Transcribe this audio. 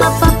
mama papa